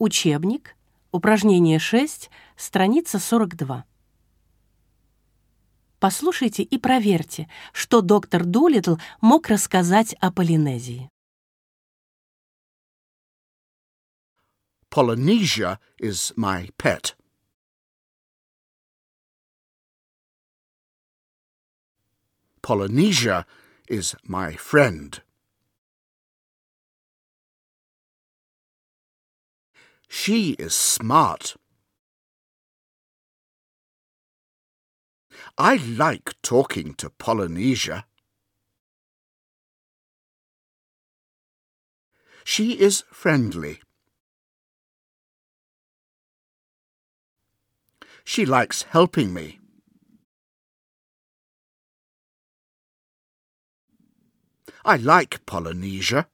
Учебник, упражнение 6, страница 42. Послушайте и проверьте, что доктор Дулитл мог рассказать о Полинезии. Polynesia is my pet. Polynesia is my friend. She is smart. I like talking to Polynesia. She is friendly. She likes helping me. I like Polynesia.